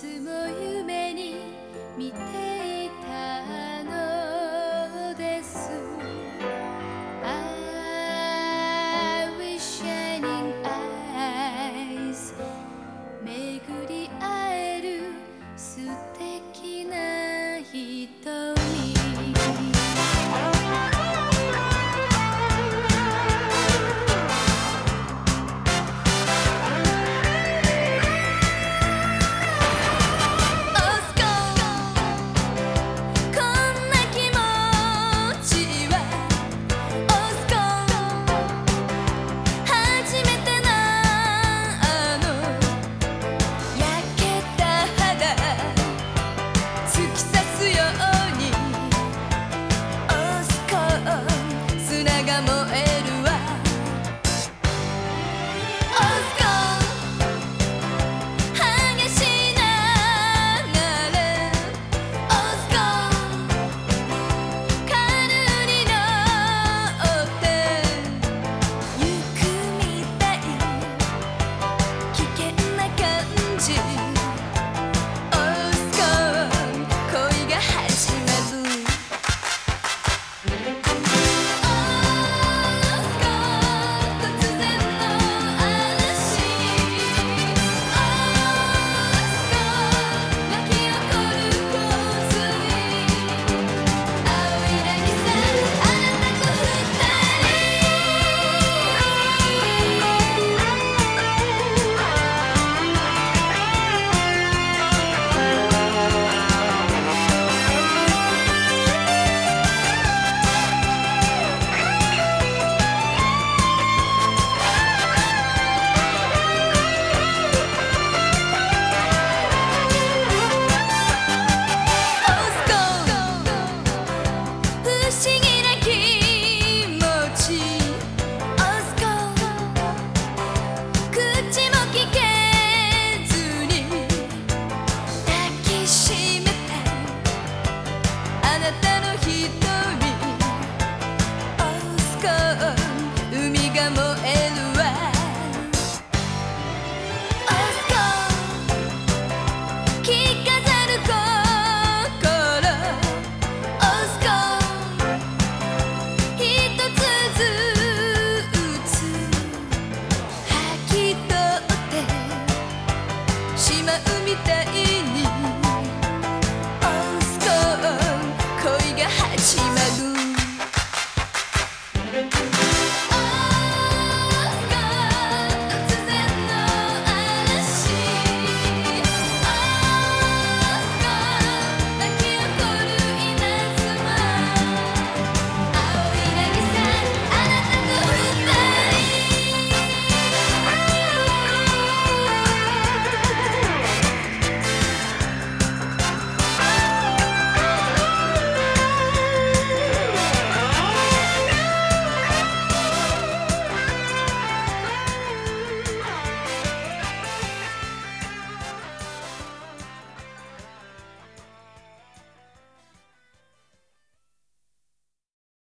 つも夢に見ていたのです。I wish shining eyes 巡り会える素敵